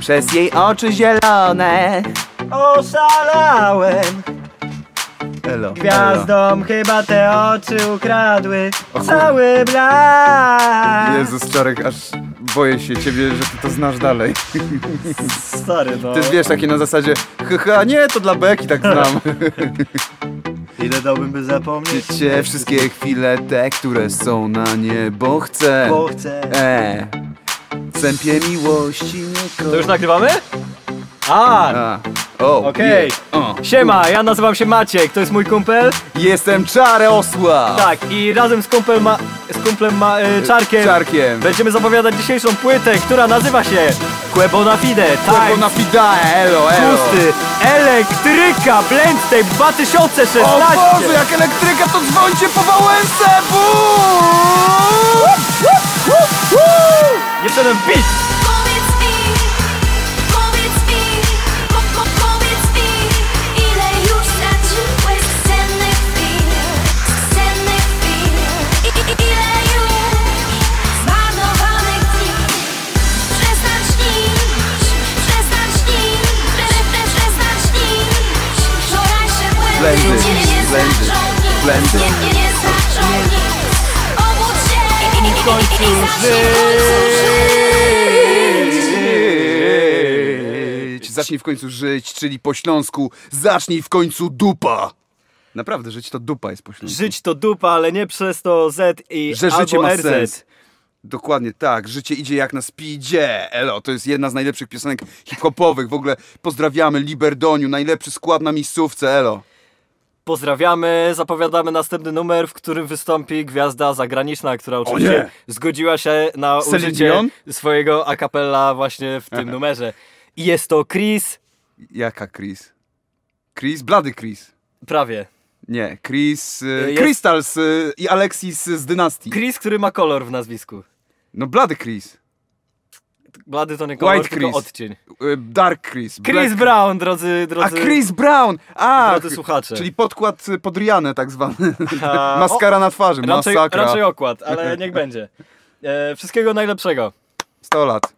Przez jej oczy zielone Oszalałem. Elo, Gwiazdom chyba te oczy ukradły Cały blask. Jezus, Czarek, aż boję się ciebie, że ty to znasz dalej. Stary no. To jest, wiesz, takie na zasadzie Haha, nie, to dla beki tak znam. Ile dałbym by zapomnieć? Cię wszystkie chwile te, które są na niebo chcę. Bo chcę. E Sępie miłości nie To już nagrywamy? A, A. O, Okej. je. O. siema, ja nazywam się Maciek, to jest mój kumpel. Jestem Czarosław Tak, i razem z kumplem, ma, z kumplem ma, y, Czarkiem Czarkiem będziemy zapowiadać dzisiejszą płytę, która nazywa się Quebo Fide, Bo tak, na fidae, elo, elo pusty, elektryka, blend tape 2016. O Boże, jak elektryka, to dzwońcie po Wałęsę! Jeden beat. Powiedz mi, powiedz mi, po, po, powiedz mi, ile już straciłeś cennych chwil, cennych chwil, I, i, ile już zmarnowanych dni. Przestań śnić, przestań śnić, prze, prze, przestań śnić. Wczorajsze błędy Blendy, cię nie blendy, znaczą nic, blendy. nie, nie, nie znaczą nic. Obudź się i, i, i, i, i zacznij w końcu Żyć. Zacznij w końcu żyć, czyli po śląsku zacznij w końcu dupa. Naprawdę, żyć to dupa jest po śląsku. Żyć to dupa, ale nie przez to Z i Że albo życie ma RZ. sens. Dokładnie tak, życie idzie jak na speedzie. Elo, to jest jedna z najlepszych piosenek hip-hopowych. W ogóle pozdrawiamy Liberdoniu, najlepszy skład na miejscówce, elo. Pozdrawiamy, zapowiadamy następny numer, w którym wystąpi gwiazda zagraniczna, która oczywiście nie! zgodziła się na Celine użycie Dion? swojego a cappella właśnie w tym numerze. Jest to Chris, Jaka Chris? Chris? Blady Chris. prawie. Nie, Chris... Y, Jest- Crystals y, i Alexis z Dynastii. Chris, który ma kolor w nazwisku. No Blady Chris. Blady to nie kolor, White tylko Chris. odcień. Y, Dark Chris. Chris Black- Brown, drodzy, A drodzy, Chris Brown! A, drodzy słuchacze. czyli podkład y, pod Rianę tak zwany. A, Maskara na twarzy, raczej, masakra. raczej okład, ale niech będzie. E, wszystkiego najlepszego. 100 lat.